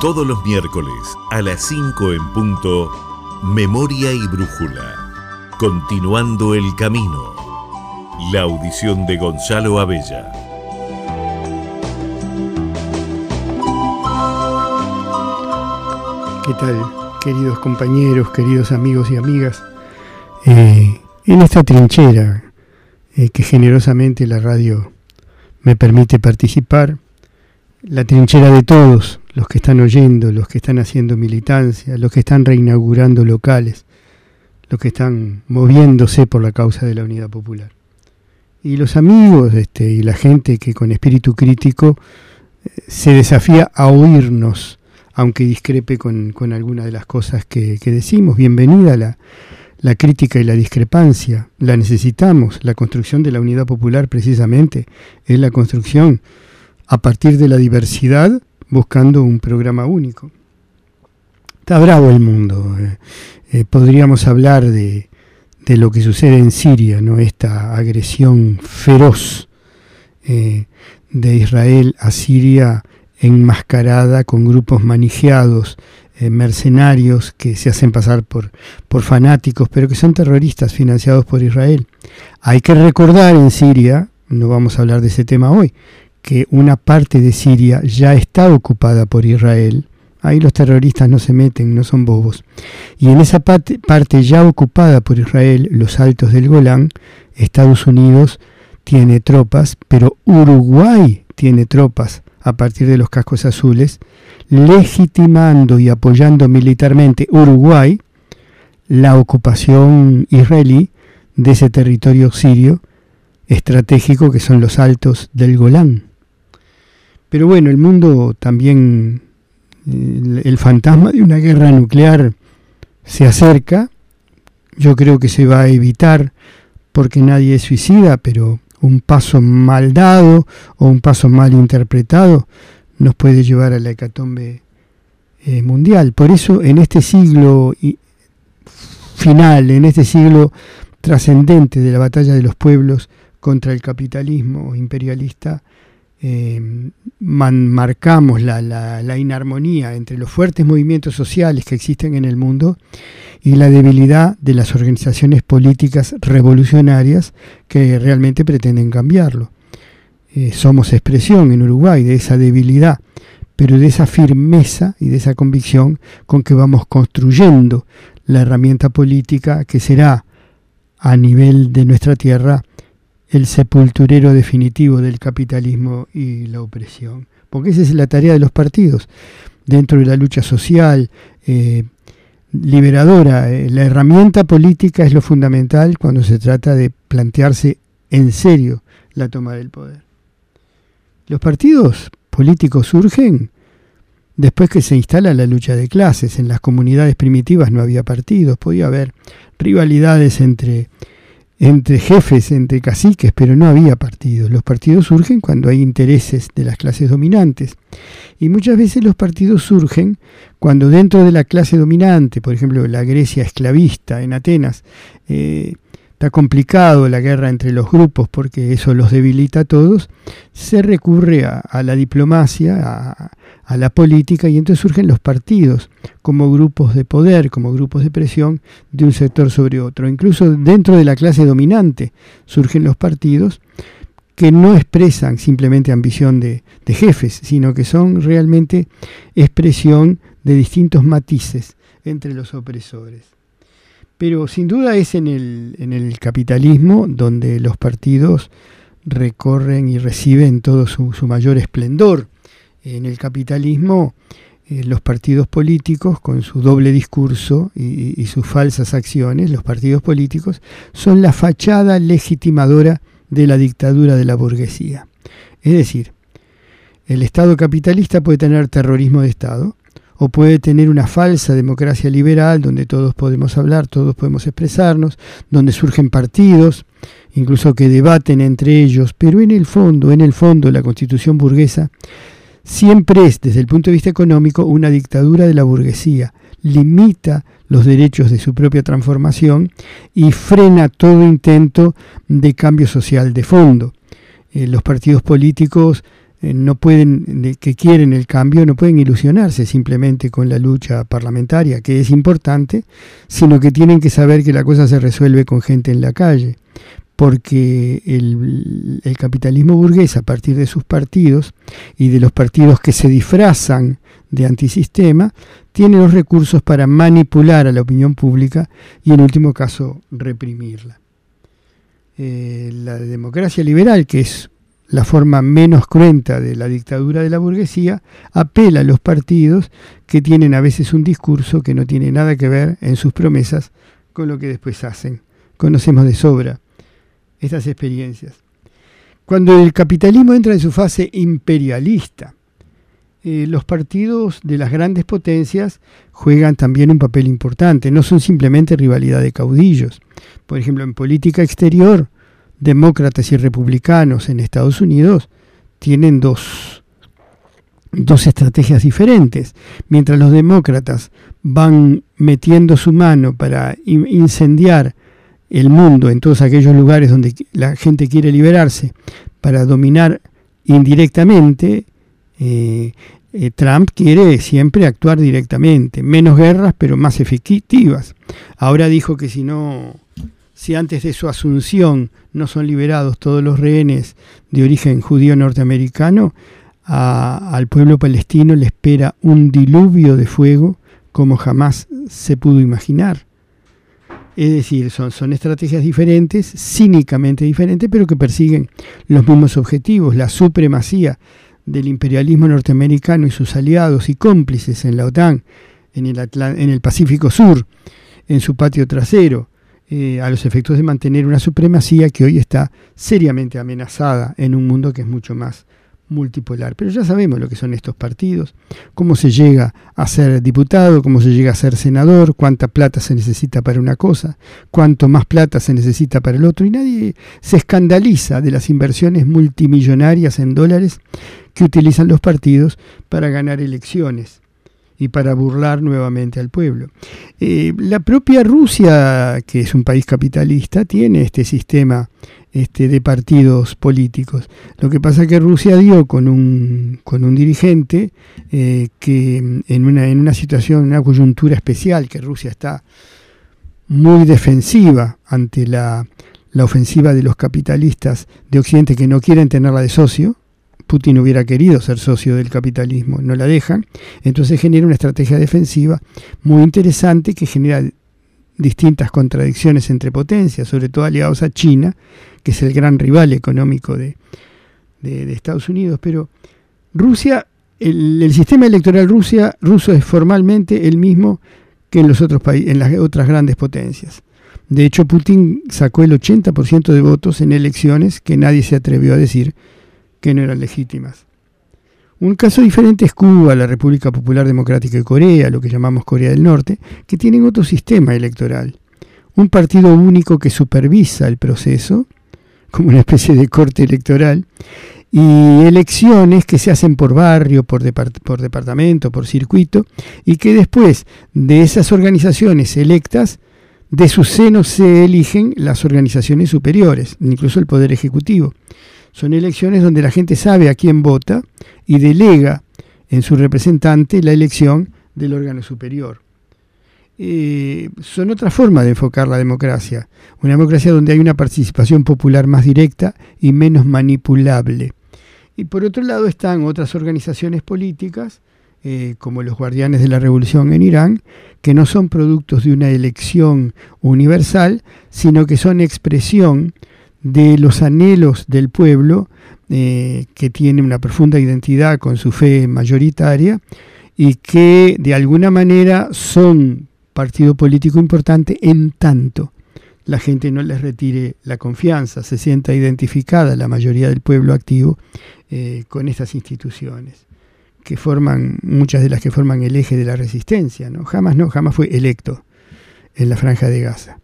Todos los miércoles a las 5 en punto, Memoria y Brújula. Continuando el camino. La audición de Gonzalo Abella. ¿Qué tal, queridos compañeros, queridos amigos y amigas? Eh, en esta trinchera eh, que generosamente la radio me permite participar, la trinchera de todos los que están oyendo, los que están haciendo militancia, los que están reinaugurando locales, los que están moviéndose por la causa de la unidad popular. Y los amigos este, y la gente que con espíritu crítico eh, se desafía a oírnos, aunque discrepe con, con algunas de las cosas que, que decimos. Bienvenida la, la crítica y la discrepancia. La necesitamos. La construcción de la unidad popular precisamente es la construcción a partir de la diversidad buscando un programa único. Está bravo el mundo. Eh, eh, podríamos hablar de, de, lo que sucede en Siria, ¿no? esta agresión feroz eh, de Israel a Siria enmascarada con grupos manijeados, mercenarios que se hacen pasar por, por fanáticos, pero que son terroristas financiados por Israel. Hay que recordar en Siria, no vamos a hablar de ese tema hoy, que una parte de Siria ya está ocupada por Israel. Ahí los terroristas no se meten, no son bobos. Y en esa parte, parte ya ocupada por Israel, los altos del Golán, Estados Unidos tiene tropas, pero Uruguay tiene tropas a partir de los cascos azules, legitimando y apoyando militarmente Uruguay la ocupación israelí de ese territorio sirio estratégico que son los altos del Golán. Pero bueno, el mundo también, el, fantasma de una guerra nuclear se acerca. Yo creo que se va a evitar porque nadie es suicida, pero un paso mal dado o un paso mal interpretado nos puede llevar a la hecatombe eh, mundial. Por eso en este siglo final, en este siglo trascendente de la batalla de los pueblos contra el capitalismo imperialista, eh, marcamos la, inarmonía entre los fuertes movimientos sociales que existen en el mundo y la debilidad de las organizaciones políticas revolucionarias que realmente pretenden cambiarlo. Eh, somos expresión en Uruguay de esa debilidad, pero de esa firmeza y de esa convicción con que vamos construyendo la herramienta política que será a nivel de nuestra tierra el sepulturero definitivo del capitalismo y la opresión. Porque esa es la tarea de los partidos. Dentro de la lucha social, eh, liberadora, eh, la herramienta política es lo fundamental cuando se trata de plantearse en serio la toma del poder. Los partidos políticos surgen después que se instala la lucha de clases. En las comunidades primitivas no había partidos, podía haber rivalidades entre entre jefes, entre caciques, pero no había partidos. Los partidos surgen cuando hay intereses de las clases dominantes. Y muchas veces los partidos surgen cuando dentro de la clase dominante, por ejemplo la Grecia esclavista en Atenas, eh, está complicado la guerra entre los grupos porque eso los debilita a todos, se recurre a, la diplomacia, a, la política y entonces surgen los partidos como grupos de poder, como grupos de presión de un sector sobre otro. Incluso dentro de la clase dominante surgen los partidos que no expresan simplemente ambición de, jefes, sino que son realmente expresión de distintos matices entre los opresores. Pero sin duda es en el, en el capitalismo donde los partidos recorren y reciben todo su, mayor esplendor. En el capitalismo eh, los partidos políticos, con su doble discurso y, sus falsas acciones, los partidos políticos, son la fachada legitimadora de la dictadura de la burguesía. Es decir, el Estado capitalista puede tener terrorismo de Estado, o puede tener una falsa democracia liberal donde todos podemos hablar, todos podemos expresarnos, donde surgen partidos, incluso que debaten entre ellos, pero en el fondo, en el fondo la constitución burguesa siempre es, desde el punto de vista económico, una dictadura de la burguesía, limita los derechos de su propia transformación y frena todo intento de cambio social de fondo. Eh, los partidos políticos no pueden, que quieren el cambio, no pueden ilusionarse simplemente con la lucha parlamentaria, que es importante, sino que tienen que saber que la cosa se resuelve con gente en la calle, porque el, el capitalismo burgués, a partir de sus partidos y de los partidos que se disfrazan de antisistema, tiene los recursos para manipular a la opinión pública y en último caso reprimirla. Eh, la democracia liberal, que es la forma menos cruenta de la dictadura de la burguesía, apela a los partidos que tienen a veces un discurso que no tiene nada que ver en sus promesas con lo que después hacen. Conocemos de sobra estas experiencias. Cuando el capitalismo entra en su fase imperialista, eh, los partidos de las grandes potencias juegan también un papel importante, no son simplemente rivalidad de caudillos. Por ejemplo, en política exterior, demócratas y republicanos en Estados Unidos tienen dos, dos estrategias diferentes. Mientras los demócratas van metiendo su mano para incendiar el mundo en todos aquellos lugares donde la gente quiere liberarse para dominar indirectamente, eh, eh, Trump quiere siempre actuar directamente, menos guerras, pero más efectivas. Ahora dijo que si no, si antes de su asunción no son liberados todos los rehenes de origen judío norteamericano, al pueblo palestino le espera un diluvio de fuego como jamás se pudo imaginar. Es decir, son, estrategias diferentes, cínicamente diferentes, pero que persiguen los mismos objetivos, la supremacía del imperialismo norteamericano y sus aliados y cómplices en la OTAN, en el Pacífico Sur, en su patio trasero, eh, a los efectos de mantener una supremacía que hoy está seriamente amenazada en un mundo que es mucho más multipolar. Pero ya sabemos lo que son estos partidos, cómo se llega a ser diputado, cómo se llega a ser senador, cuánta plata se necesita para una cosa, cuánto más plata se necesita para el otro, y nadie se escandaliza de las inversiones multimillonarias en dólares que utilizan los partidos para ganar elecciones y para burlar nuevamente al pueblo. Eh, la propia Rusia, que es un país capitalista, tiene este sistema este, de partidos políticos. Lo que pasa es que Rusia dio con un, con un dirigente eh, que en una, en una situación, una coyuntura especial, que Rusia está muy defensiva ante la, la ofensiva de los capitalistas de Occidente que no quieren tenerla de socio, Putin hubiera querido ser socio del capitalismo, no la dejan, entonces genera una estrategia defensiva muy interesante que genera distintas contradicciones entre potencias, sobre todo aliados a China, que es el gran rival económico de, Estados Unidos, pero Rusia, el, sistema electoral Rusia, ruso es formalmente el mismo que en los otros en las otras grandes potencias. De hecho, Putin sacó el 80% de votos en elecciones que nadie se atrevió a decir que no eran legítimas. Un caso diferente es Cuba, la República Popular Democrática de Corea, lo que llamamos Corea del Norte, que tienen otro sistema electoral. Un partido único que supervisa el proceso, como una especie de corte electoral, y elecciones que se hacen por barrio, por, departamento, por circuito, y que después de esas organizaciones electas, de su seno se eligen las organizaciones superiores, incluso el Poder Ejecutivo. Son elecciones donde la gente sabe a quién vota y delega en su representante la elección del órgano superior. Eh, son otra forma de enfocar la democracia, una democracia donde hay una participación popular más directa y menos manipulable. Y por otro lado están otras organizaciones políticas, eh, como los guardianes de la revolución en Irán, que no son productos de una elección universal, sino que son expresión de los anhelos del pueblo, eh, que tiene una profunda identidad con su fe mayoritaria y que de alguna manera son partido político importante en tanto la gente no les retire la confianza, se sienta identificada la mayoría del pueblo activo eh, con estas instituciones que forman, muchas de las que forman el eje de la resistencia, ¿no? Jamás no, jamás fue electo en la franja de Gaza.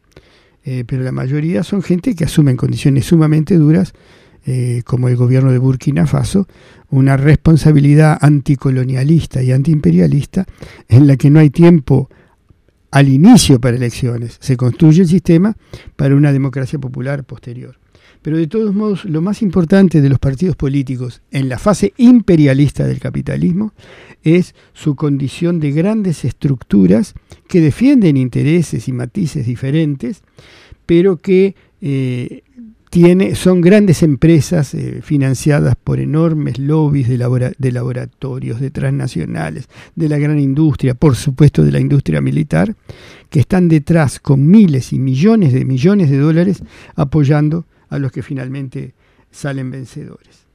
Eh, pero la mayoría son gente que asume en condiciones sumamente duras, eh, como el gobierno de Burkina Faso, una responsabilidad anticolonialista y antiimperialista en la que no hay tiempo al inicio para elecciones, se construye el sistema para una democracia popular posterior. Pero de todos modos, lo más importante de los partidos políticos en la fase imperialista del capitalismo es su condición de grandes estructuras que defienden intereses y matices diferentes, pero que eh, son grandes empresas eh, financiadas por enormes lobbies de, de, laboratorios, de transnacionales, de la gran industria, por supuesto de la industria militar, que están detrás con miles y millones de millones de dólares apoyando a los que finalmente salen vencedores.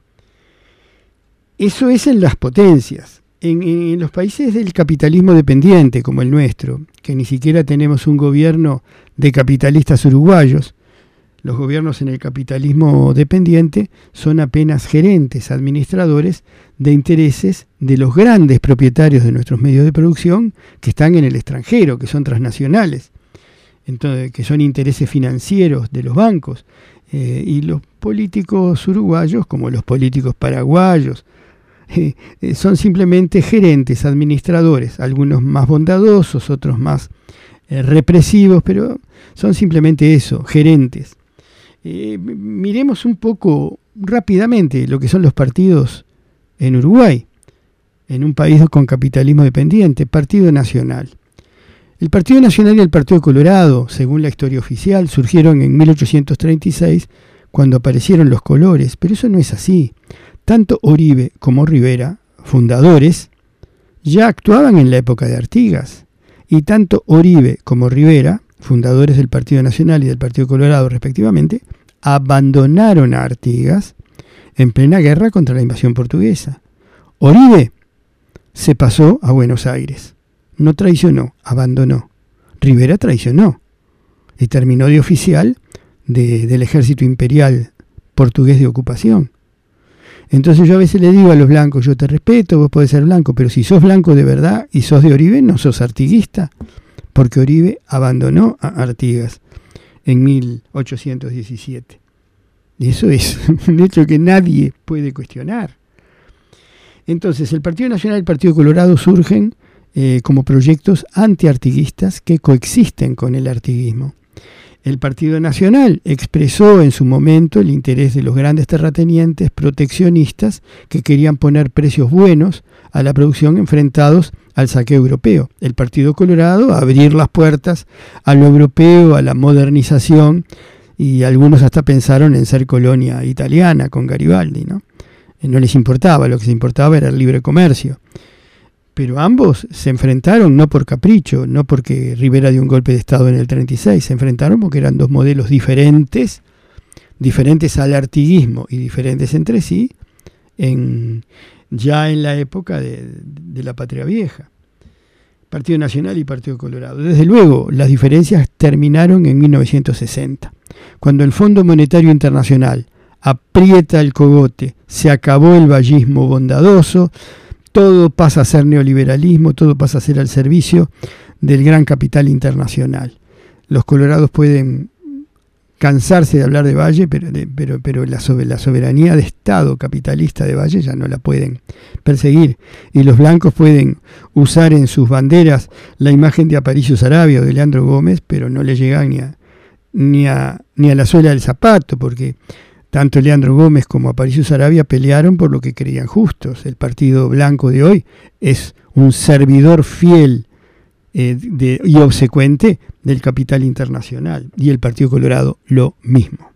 Eso es en las potencias. En, los países del capitalismo dependiente, como el nuestro, que ni siquiera tenemos un gobierno de capitalistas uruguayos, los gobiernos en el capitalismo dependiente son apenas gerentes, administradores de intereses de los grandes propietarios de nuestros medios de producción que están en el extranjero, que son transnacionales, entonces, que son intereses financieros de los bancos, eh, y los políticos uruguayos, como los políticos paraguayos, eh, eh, son simplemente gerentes, administradores, algunos más bondadosos, otros más represivos, pero son simplemente eso, gerentes. miremos un poco rápidamente lo que son los partidos en Uruguay, en un país con capitalismo dependiente, Partido Nacional. El Partido Nacional y el Partido Colorado, según la historia oficial, surgieron en 1836 cuando aparecieron los colores, pero eso no es así. Tanto Oribe como Rivera, fundadores, ya actuaban en la época de Artigas, y tanto Oribe como Rivera, fundadores del Partido Nacional y del Partido Colorado respectivamente, abandonaron a Artigas en plena guerra contra la invasión portuguesa. Oribe se pasó a Buenos Aires no traicionó, abandonó. Rivera traicionó y terminó de oficial del ejército imperial portugués de ocupación. Entonces yo a veces le digo a los blancos, yo te respeto, vos podés ser blanco, pero si sos blanco de verdad y sos de Oribe, no sos artiguista, porque Oribe abandonó a Artigas en 1817. Y eso es un hecho que nadie puede cuestionar. Entonces el Partido Nacional y el Partido Colorado surgen eh, como proyectos antiartiguistas que coexisten con el artiguismo. El Partido Nacional expresó en su momento el interés de los grandes terratenientes proteccionistas que querían poner precios buenos a la producción enfrentados al saqueo europeo. El Partido Colorado abrir las puertas a lo europeo, a la modernización y algunos hasta pensaron en ser colonia italiana con Garibaldi, ¿no? No les importaba, lo que se importaba era el libre comercio. Pero ambos se enfrentaron no por capricho, no porque Rivera dio un golpe de Estado en el 36, se enfrentaron porque eran dos modelos diferentes, diferentes al artiguismo y diferentes entre sí, en, ya en la época de, de la Patria Vieja. Partido Nacional y Partido Colorado. Desde luego, las diferencias terminaron en 1960, cuando el Fondo Monetario Internacional aprieta el cogote, se acabó el vallismo bondadoso, todo pasa a ser neoliberalismo, todo pasa a ser al servicio del gran capital internacional. Los colorados pueden cansarse de hablar de Valle, pero, pero, pero la, la soberanía de Estado capitalista de Valle ya no la pueden perseguir. Y los blancos pueden usar en sus banderas la imagen de Aparicio Sarabia o de Leandro Gómez, pero no le llegan ni a, ni a, ni a la suela del zapato, porque tanto Leandro Gómez como Aparicio Sarabia pelearon por lo que creían justos. El Partido Blanco de hoy es un servidor fiel eh, y obsecuente del capital internacional. Y el Partido Colorado lo mismo.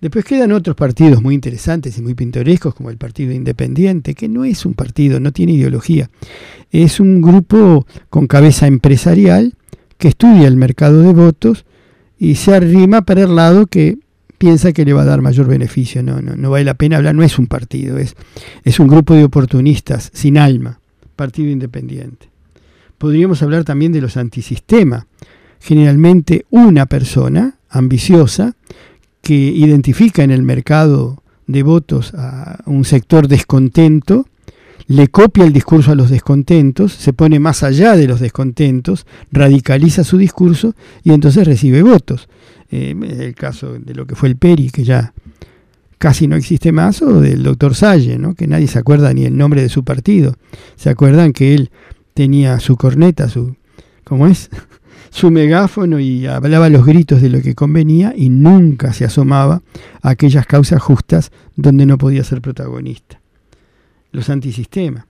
Después quedan otros partidos muy interesantes y muy pintorescos, como el Partido Independiente, que no es un partido, no tiene ideología. Es un grupo con cabeza empresarial que estudia el mercado de votos y se arrima para el lado que piensa que le va a dar mayor beneficio. No, no, no vale la pena hablar, no es un partido, es, es un grupo de oportunistas sin alma, partido independiente. Podríamos hablar también de los antisistema, generalmente una persona ambiciosa que identifica en el mercado de votos a un sector descontento, le copia el discurso a los descontentos, se pone más allá de los descontentos, radicaliza su discurso y entonces recibe votos. Eh, el caso de lo que fue el Peri, que ya casi no existe más, o del doctor Salle, ¿no? que nadie se acuerda ni el nombre de su partido. Se acuerdan que él tenía su corneta, su, ¿cómo es? su megáfono y hablaba los gritos de lo que convenía y nunca se asomaba a aquellas causas justas donde no podía ser protagonista. Los antisistemas.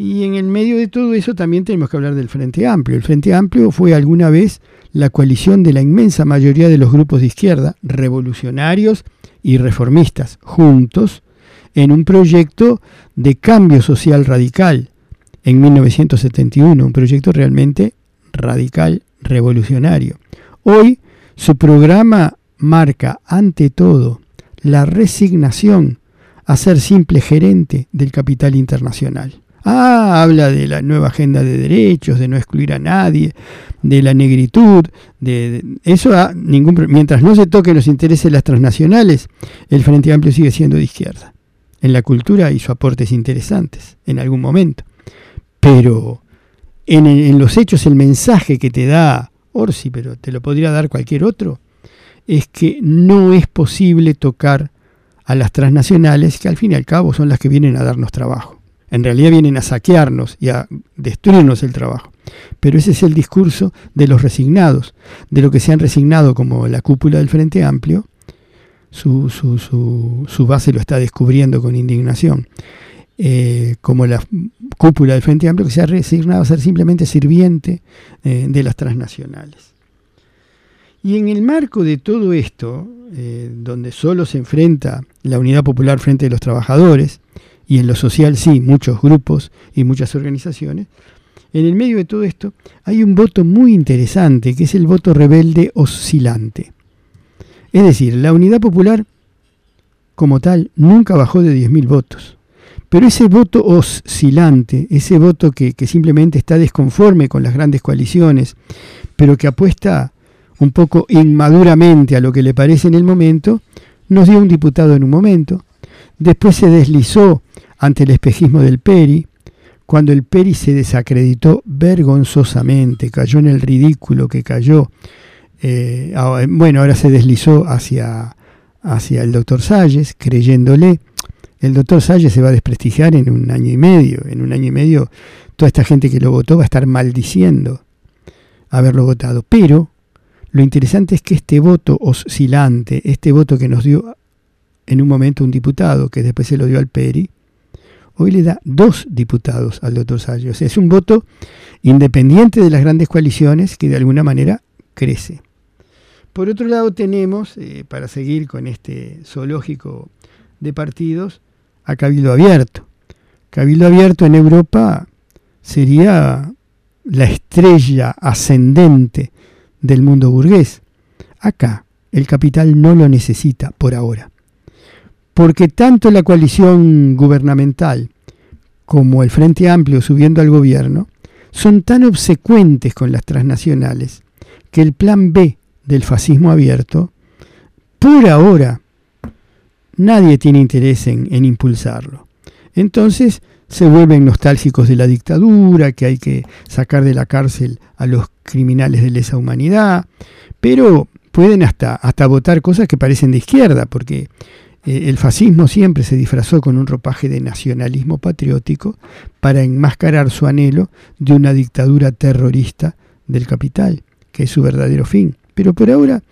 Y en el medio de todo eso también tenemos que hablar del Frente Amplio. El Frente Amplio fue alguna vez la coalición de la inmensa mayoría de los grupos de izquierda, revolucionarios y reformistas, juntos en un proyecto de cambio social radical en 1971, un proyecto realmente radical, revolucionario. Hoy su programa marca ante todo la resignación a ser simple gerente del capital internacional. Ah, habla de la nueva agenda de derechos, de no excluir a nadie, de la negritud, de, eso a ningún mientras no se toquen los intereses de las transnacionales, el Frente Amplio sigue siendo de izquierda. En la cultura hizo aportes interesantes en algún momento, pero en, los hechos el mensaje que te da Orsi, pero te lo podría dar cualquier otro, es que no es posible tocar a las transnacionales que al fin y al cabo son las que vienen a darnos trabajo. En realidad vienen a saquearnos y a destruirnos el trabajo. Pero ese es el discurso de los resignados, de lo que se han resignado como la cúpula del Frente Amplio. Su, base lo está descubriendo con indignación. Eh, como la cúpula del Frente Amplio, que se ha resignado a ser simplemente sirviente eh, de las transnacionales. Y en el marco de todo esto, eh, donde solo se enfrenta la unidad popular frente a los trabajadores, y en lo social sí, muchos grupos y muchas organizaciones, en el medio de todo esto hay un voto muy interesante, que es el voto rebelde oscilante. Es decir, la unidad popular como tal nunca bajó de 10.000 votos. Pero ese voto oscilante, ese voto que, simplemente está desconforme con las grandes coaliciones, pero que apuesta un poco inmaduramente a lo que le parece en el momento, nos dio un diputado en un momento, después se deslizó ante el espejismo del Peri, cuando el Peri se desacreditó vergonzosamente, cayó en el ridículo que cayó, eh, bueno, ahora se deslizó hacia, hacia el doctor Salles, creyéndole, el doctor Salles se va a desprestigiar en un año y medio. En un año y medio toda esta gente que lo votó va a estar maldiciendo haberlo votado. Pero lo interesante es que este voto oscilante, este voto que nos dio en un momento un diputado, que después se lo dio al Peri, hoy le da dos diputados al doctor Salles. Es un voto independiente de las grandes coaliciones que de alguna manera crece. Por otro lado tenemos, eh, para seguir con este zoológico de partidos, a Cabildo Abierto. Cabildo Abierto en Europa sería la estrella ascendente del mundo burgués. Acá el capital no lo necesita por ahora. Porque tanto la coalición gubernamental como el Frente Amplio subiendo al gobierno son tan obsecuentes con las transnacionales que el plan B del fascismo abierto, por ahora, nadie tiene interés en, impulsarlo. Entonces se vuelven nostálgicos de la dictadura, que hay que sacar de la cárcel a los criminales de lesa humanidad, pero pueden hasta, hasta votar cosas que parecen de izquierda, porque eh, el fascismo siempre se disfrazó con un ropaje de nacionalismo patriótico para enmascarar su anhelo de una dictadura terrorista del capital, que es su verdadero fin. Pero por ahora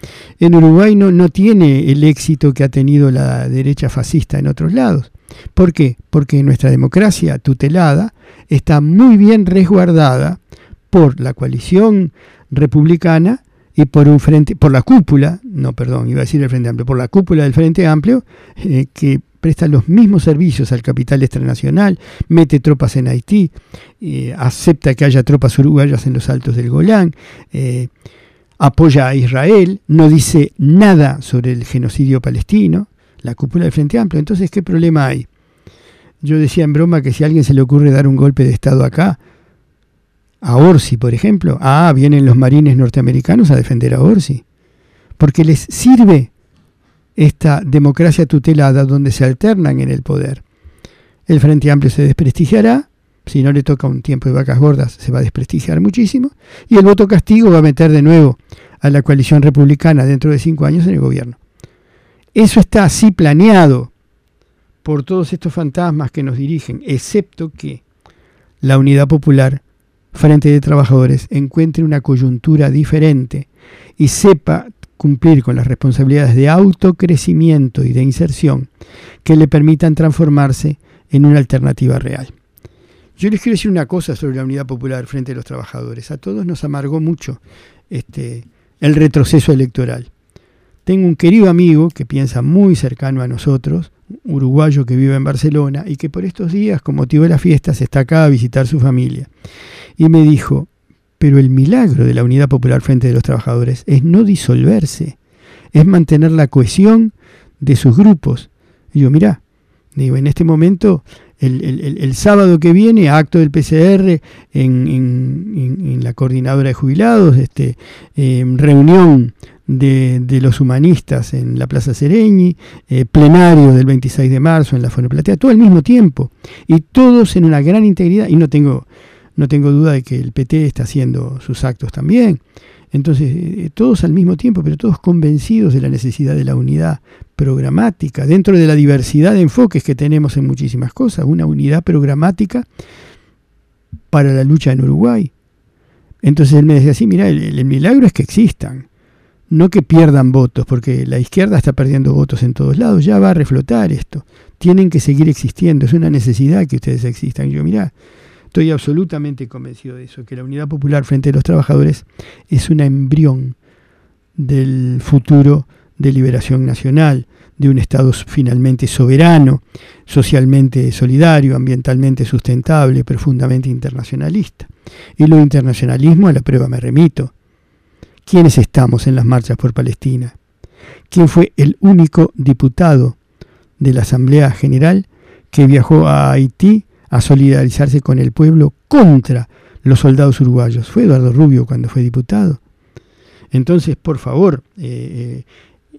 en Uruguay no, no tiene el éxito que ha tenido la derecha fascista en otros lados. ¿Por qué? Porque nuestra democracia tutelada está muy bien resguardada por la coalición republicana y por un frente, por la cúpula, no, perdón, iba a decir el Frente Amplio, por la cúpula del Frente Amplio, eh, que presta los mismos servicios al capital extranacional, mete tropas en Haití, eh, acepta que haya tropas uruguayas en los altos del Golán, eh, apoya a Israel, no dice nada sobre el genocidio palestino, la cúpula del Frente Amplio. Entonces, ¿qué problema hay? Yo decía en broma que si a alguien se le ocurre dar un golpe de Estado acá, a Orsi, por ejemplo, ah, vienen los marines norteamericanos a defender a Orsi, porque les sirve esta democracia tutelada donde se alternan en el poder. El Frente Amplio se desprestigiará, si no le toca un tiempo de vacas gordas, se va a desprestigiar muchísimo. Y el voto castigo va a meter de nuevo a la coalición republicana dentro de cinco años en el gobierno. Eso está así planeado por todos estos fantasmas que nos dirigen, excepto que la unidad popular Frente de Trabajadores encuentre una coyuntura diferente y sepa cumplir con las responsabilidades de autocrecimiento y de inserción que le permitan transformarse en una alternativa real. Yo les quiero decir una cosa sobre la Unidad Popular frente a los trabajadores. A todos nos amargó mucho este, el retroceso electoral. Tengo un querido amigo que piensa muy cercano a nosotros, uruguayo que vive en Barcelona y que por estos días, con motivo de las fiestas, está acá a visitar su familia. Y me dijo, pero el milagro de la Unidad Popular Frente de los Trabajadores es no disolverse, es mantener la cohesión de sus grupos. Y yo, mirá, digo, en este momento, el, sábado que viene, acto del PCR en, la coordinadora de jubilados, este, eh, reunión de, los humanistas en la Plaza Sereñi, eh, plenario del 26 de marzo en la Platea, todo al mismo tiempo, y todos en una gran integridad, y no tengo, no tengo duda de que el PT está haciendo sus actos también. Entonces, eh, todos al mismo tiempo, pero todos convencidos de la necesidad de la unidad programática, dentro de la diversidad de enfoques que tenemos en muchísimas cosas, una unidad programática para la lucha en Uruguay. Entonces él me decía así, mira, el milagro es que existan no que pierdan votos, porque la izquierda está perdiendo votos en todos lados, ya va a reflotar esto. Tienen que seguir existiendo, es una necesidad que ustedes existan. Yo, mira, estoy absolutamente convencido de eso, que la Unidad Popular frente a los trabajadores es una embrión del futuro de liberación nacional, de un Estado finalmente soberano, socialmente solidario, ambientalmente sustentable, profundamente internacionalista. Y lo internacionalismo a la prueba me remito quiénes estamos en las marchas por Palestina, quién fue el único diputado de la Asamblea General que viajó a Haití a solidarizarse con el pueblo contra los soldados uruguayos. Fue Eduardo Rubio cuando fue diputado. Entonces, por favor, eh, eh,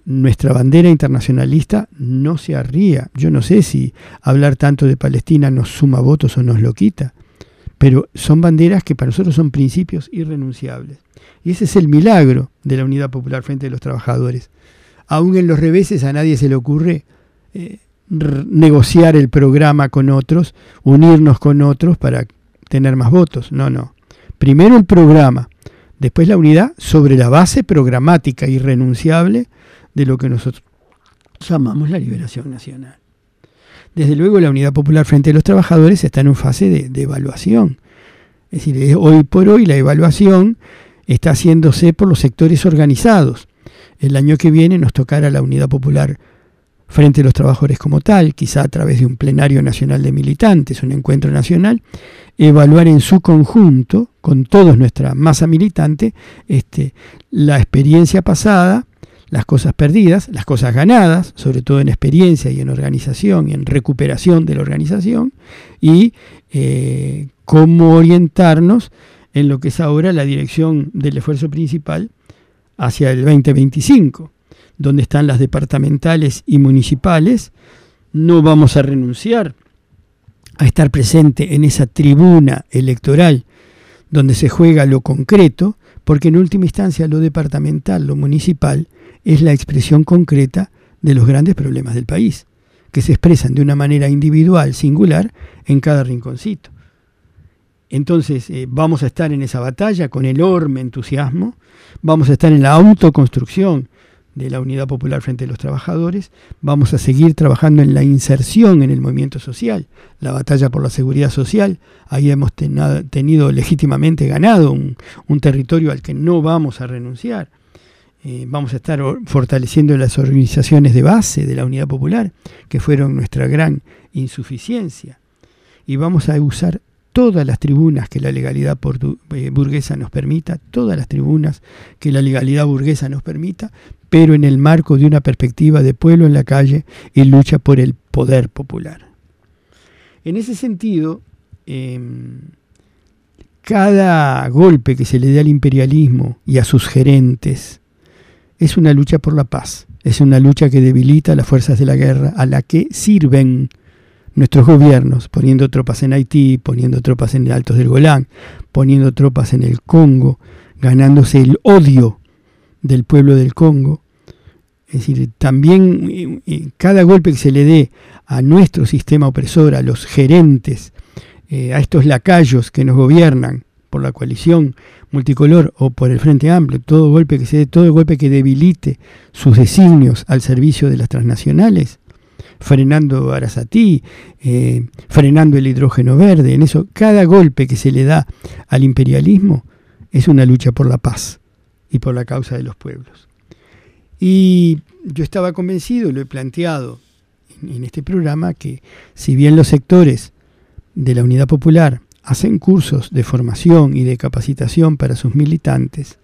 nuestra bandera internacionalista no se arría. Yo no sé si hablar tanto de Palestina nos suma votos o nos lo quita, pero son banderas que para nosotros son principios irrenunciables. Y ese es el milagro de la Unidad Popular frente a los trabajadores. Aún en los reveses a nadie se le ocurre eh, negociar el programa con otros, unirnos con otros para tener más votos. No, no. Primero el programa, después la unidad sobre la base programática irrenunciable de lo que nosotros llamamos la liberación nacional. Desde luego la Unidad Popular frente a los trabajadores está en una fase de, de evaluación. Es decir, hoy por hoy la evaluación está haciéndose por los sectores organizados. El año que viene nos tocará la Unidad Popular frente a los trabajadores como tal, quizá a través de un plenario nacional de militantes, un encuentro nacional, evaluar en su conjunto, con toda nuestra masa militante, este, la experiencia pasada, las cosas perdidas, las cosas ganadas, sobre todo en experiencia y en organización y en recuperación de la organización, y eh, cómo orientarnos en lo que es ahora la dirección del esfuerzo principal hacia el 2025, donde están las departamentales y municipales. No vamos a renunciar a estar presente en esa tribuna electoral donde se juega lo concreto, porque en última instancia lo departamental, lo municipal, es la expresión concreta de los grandes problemas del país, que se expresan de una manera individual, singular, en cada rinconcito. Entonces eh, vamos a estar en esa batalla con enorme entusiasmo, vamos a estar en la autoconstrucción de la Unidad Popular frente a los trabajadores, vamos a seguir trabajando en la inserción en el movimiento social, la batalla por la seguridad social, ahí hemos tenido legítimamente ganado un, territorio al que no vamos a renunciar. Eh, vamos a estar fortaleciendo las organizaciones de base de la Unidad Popular, que fueron nuestra gran insuficiencia. Y vamos a usar todas las tribunas que la legalidad eh, burguesa nos permita, todas las tribunas que la legalidad burguesa nos permita, pero en el marco de una perspectiva de pueblo en la calle y lucha por el poder popular. En ese sentido, em, cada golpe que se le dé al imperialismo y a sus gerentes es una lucha por la paz, es una lucha que debilita las fuerzas de la guerra a la que sirven nuestros gobiernos, poniendo tropas en Haití, poniendo tropas en el Altos del Golán, poniendo tropas en el Congo, ganándose el odio del pueblo del Congo. Es decir, también eh, eh, cada golpe que se le dé a nuestro sistema opresor, a los gerentes, eh, a estos lacayos que nos gobiernan, por la coalición multicolor o por el Frente Amplio, todo golpe que se todo golpe que debilite sus designios al servicio de las transnacionales, frenando Arasatí, frenando el hidrógeno verde, en eso cada golpe que se le da al imperialismo es una lucha por la paz y por la causa de los pueblos. Y yo estaba convencido, lo he planteado en este programa, que si bien los sectores de la Unidad Popular hacen cursos de formación y de capacitación para sus militantes,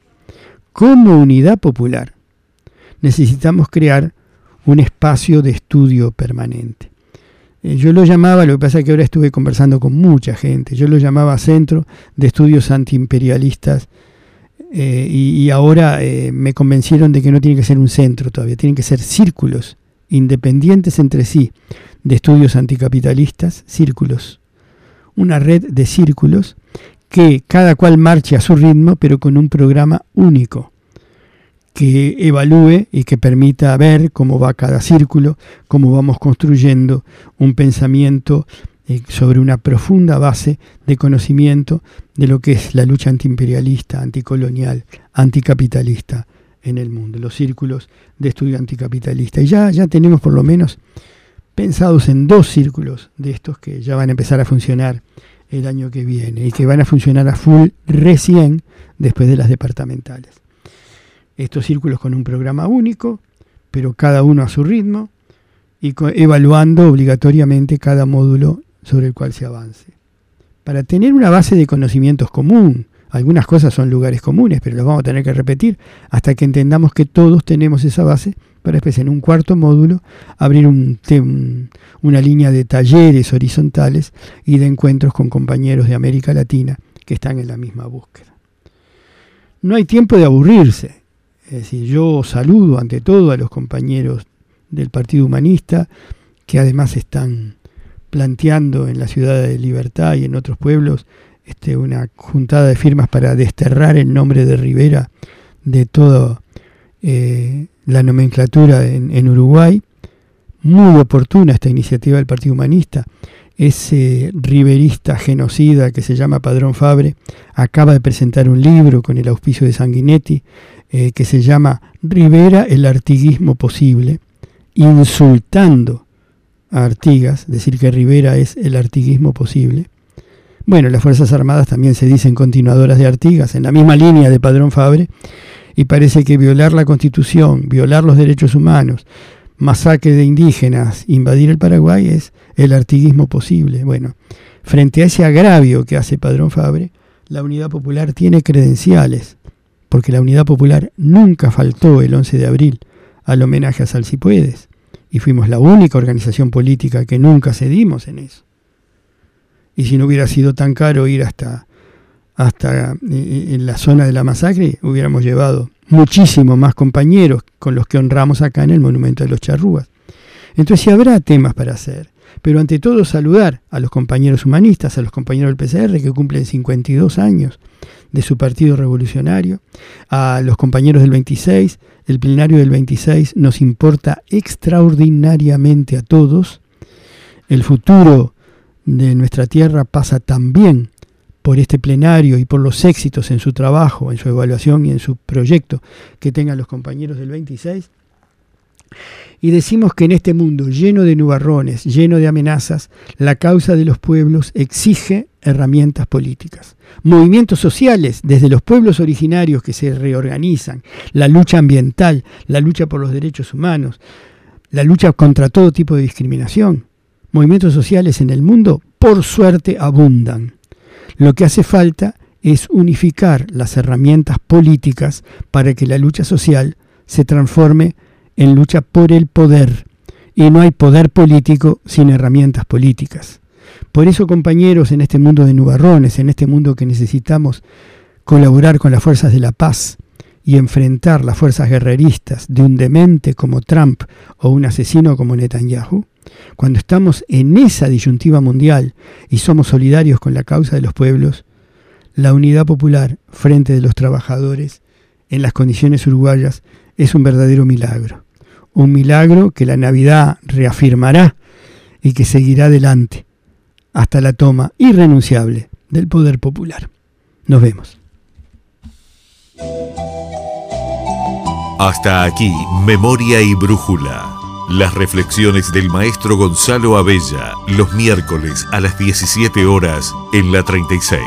como unidad popular necesitamos crear un espacio de estudio permanente. Eh, yo lo llamaba, lo que pasa es que ahora estuve conversando con mucha gente, yo lo llamaba Centro de Estudios Antiimperialistas eh, y, ahora eh, me convencieron de que no tiene que ser un centro todavía, tienen que ser círculos independientes entre sí de estudios anticapitalistas, círculos. Una red de círculos que cada cual marche a su ritmo, pero con un programa único, que evalúe y que permita ver cómo va cada círculo, cómo vamos construyendo un pensamiento eh, sobre una profunda base de conocimiento de lo que es la lucha antiimperialista, anticolonial, anticapitalista en el mundo, los círculos de estudio anticapitalista. Y ya, ya tenemos por lo menos pensados en dos círculos de estos que ya van a empezar a funcionar el año que viene y que van a funcionar a full recién después de las departamentales. Estos círculos con un programa único, pero cada uno a su ritmo y evaluando obligatoriamente cada módulo sobre el cual se avance. Para tener una base de conocimientos común, algunas cosas son lugares comunes, pero los vamos a tener que repetir hasta que entendamos que todos tenemos esa base para después en un cuarto módulo abrir un, una línea de talleres horizontales y de encuentros con compañeros de América Latina que están en la misma búsqueda. No hay tiempo de aburrirse. Es decir, yo saludo ante todo a los compañeros del Partido Humanista que además están planteando en la ciudad de Libertad y en otros pueblos este, una juntada de firmas para desterrar el nombre de Rivera de todo eh, la nomenclatura en, Uruguay. Muy oportuna esta iniciativa del Partido Humanista. Ese riverista genocida que se llama Padrón Fabre acaba de presentar un libro con el auspicio de Sanguinetti eh, que se llama Rivera, el artiguismo posible, insultando a Artigas, decir que Rivera es el artiguismo posible. Bueno, las Fuerzas Armadas también se dicen continuadoras de Artigas, en la misma línea de Padrón Fabre, y parece que violar la constitución, violar los derechos humanos, masacre de indígenas, invadir el Paraguay es el artiguismo posible. Bueno, frente a ese agravio que hace Padrón Fabre, la Unidad Popular tiene credenciales, porque la Unidad Popular nunca faltó el 11 de abril al homenaje a Salsipuedes, y fuimos la única organización política que nunca cedimos en eso. Y si no hubiera sido tan caro ir hasta hasta eh, en la zona de la masacre, hubiéramos llevado muchísimo más compañeros con los que honramos acá en el Monumento de los Charrúas. Entonces si habrá temas para hacer, pero ante todo saludar a los compañeros humanistas, a los compañeros del PCR que cumplen 52 años de su partido revolucionario, a los compañeros del 26, el plenario del 26 nos importa extraordinariamente a todos, el futuro de nuestra tierra pasa también por este plenario y por los éxitos en su trabajo, en su evaluación y en su proyecto que tengan los compañeros del 26. Y decimos que en este mundo lleno de nubarrones, lleno de amenazas, la causa de los pueblos exige herramientas políticas. Movimientos sociales, desde los pueblos originarios que se reorganizan, la lucha ambiental, la lucha por los derechos humanos, la lucha contra todo tipo de discriminación. Movimientos sociales en el mundo, por suerte, abundan. Lo que hace falta es unificar las herramientas políticas para que la lucha social se transforme en lucha por el poder. Y no hay poder político sin herramientas políticas. Por eso, compañeros, en este mundo de nubarrones, en este mundo que necesitamos colaborar con las fuerzas de la paz y enfrentar las fuerzas guerreristas de un demente como Trump o un asesino como Netanyahu, cuando estamos en esa disyuntiva mundial y somos solidarios con la causa de los pueblos, la unidad popular frente de los trabajadores en las condiciones uruguayas es un verdadero milagro. Un milagro que la Navidad reafirmará y que seguirá adelante hasta la toma irrenunciable del poder popular. Nos vemos. Hasta aquí, Memoria y Brújula. Las reflexiones del maestro Gonzalo Abella, los miércoles a las 17 horas en la 36.